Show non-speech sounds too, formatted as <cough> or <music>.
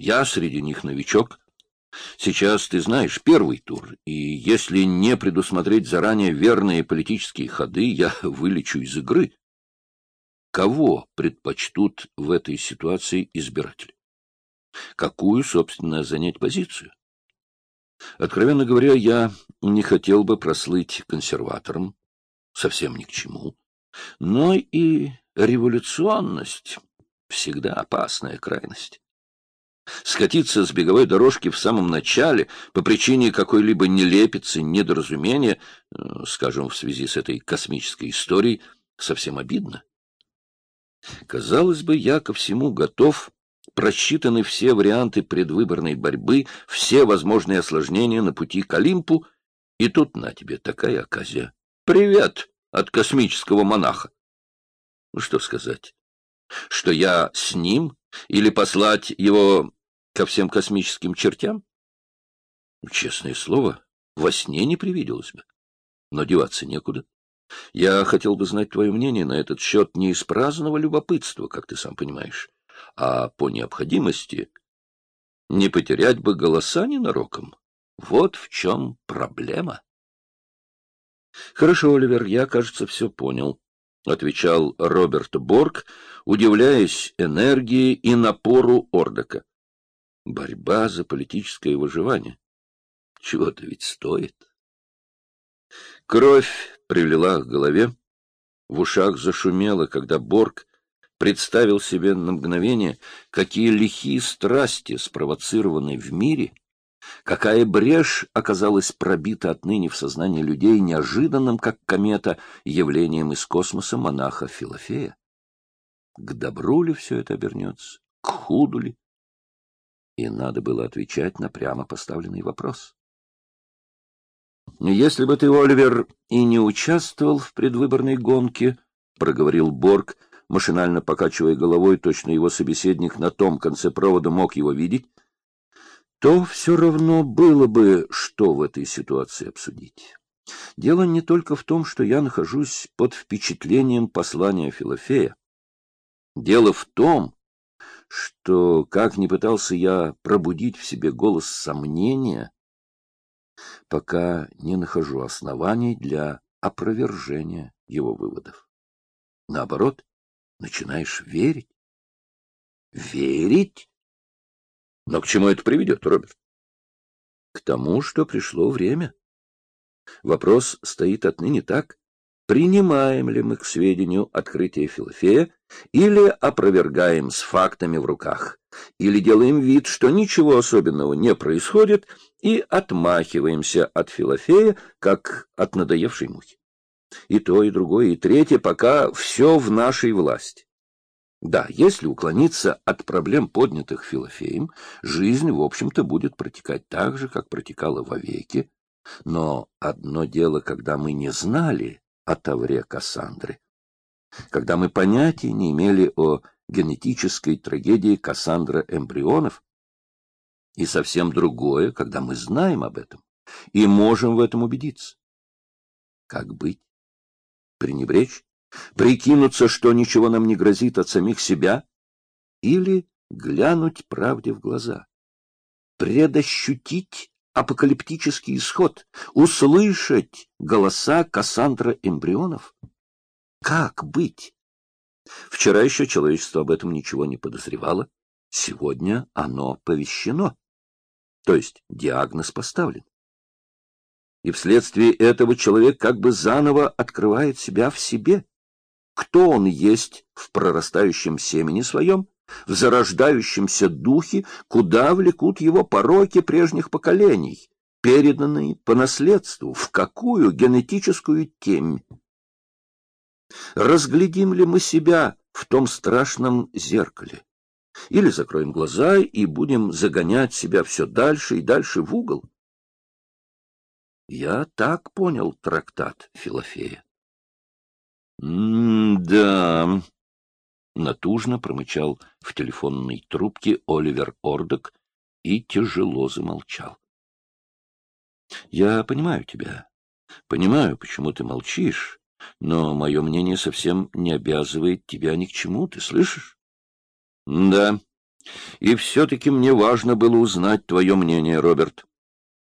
Я среди них новичок. Сейчас, ты знаешь, первый тур, и если не предусмотреть заранее верные политические ходы, я <laughs> вылечу из игры. Кого предпочтут в этой ситуации избиратели? Какую, собственно, занять позицию? Откровенно говоря, я не хотел бы прослыть консерватором, совсем ни к чему. Но и революционность всегда опасная крайность. Скатиться с беговой дорожки в самом начале по причине какой-либо нелепицы, недоразумения, э, скажем, в связи с этой космической историей, совсем обидно. Казалось бы, я ко всему готов, просчитаны все варианты предвыборной борьбы, все возможные осложнения на пути к Олимпу, и тут на тебе такая оказия. Привет от космического монаха. Ну, что сказать? Что я с ним или послать его ко всем космическим чертям? Честное слово, во сне не привиделось бы. Но деваться некуда. Я хотел бы знать твое мнение на этот счет не из праздного любопытства, как ты сам понимаешь, а по необходимости не потерять бы голоса ненароком. Вот в чем проблема. — Хорошо, Оливер, я, кажется, все понял, — отвечал Роберт Борг, удивляясь энергии и напору Ордока. Борьба за политическое выживание. Чего-то ведь стоит. Кровь прилила к голове, в ушах зашумело, когда Борг представил себе на мгновение, какие лихие страсти, спровоцированные в мире, какая брешь оказалась пробита отныне в сознании людей неожиданным, как комета, явлением из космоса монаха Филофея. К добру ли все это обернется? К худу ли? И надо было отвечать на прямо поставленный вопрос. «Если бы ты, Оливер, и не участвовал в предвыборной гонке, — проговорил Борг, машинально покачивая головой, точно его собеседник на том конце провода мог его видеть, то все равно было бы, что в этой ситуации обсудить. Дело не только в том, что я нахожусь под впечатлением послания Филофея. Дело в том, что, как ни пытался я пробудить в себе голос сомнения, пока не нахожу оснований для опровержения его выводов. Наоборот, начинаешь верить. Верить? Но к чему это приведет, Роберт? К тому, что пришло время. Вопрос стоит отныне так. Принимаем ли мы к сведению открытие Филофея или опровергаем с фактами в руках, или делаем вид, что ничего особенного не происходит, и отмахиваемся от Филофея, как от надоевшей мухи. И то, и другое, и третье, пока все в нашей власти. Да, если уклониться от проблем, поднятых Филофеем, жизнь, в общем-то, будет протекать так же, как протекала вовеки. Но одно дело, когда мы не знали о Тавре Кассандры, когда мы понятия не имели о генетической трагедии Кассандра эмбрионов, и совсем другое, когда мы знаем об этом и можем в этом убедиться. Как быть? Пренебречь? Прикинуться, что ничего нам не грозит от самих себя? Или глянуть правде в глаза? Предощутить апокалиптический исход? Услышать голоса Кассандра эмбрионов? Как быть? Вчера еще человечество об этом ничего не подозревало. Сегодня оно повещено. То есть диагноз поставлен. И вследствие этого человек как бы заново открывает себя в себе. Кто он есть в прорастающем семени своем, в зарождающемся духе, куда влекут его пороки прежних поколений, переданные по наследству, в какую генетическую темь. Разглядим ли мы себя в том страшном зеркале? Или закроем глаза и будем загонять себя все дальше и дальше в угол? Я так понял трактат Филофея. «М-да», — натужно промычал в телефонной трубке Оливер Ордок и тяжело замолчал. «Я понимаю тебя. Понимаю, почему ты молчишь, но мое мнение совсем не обязывает тебя ни к чему, ты слышишь?» — Да, И все-таки мне важно было узнать твое мнение, Роберт.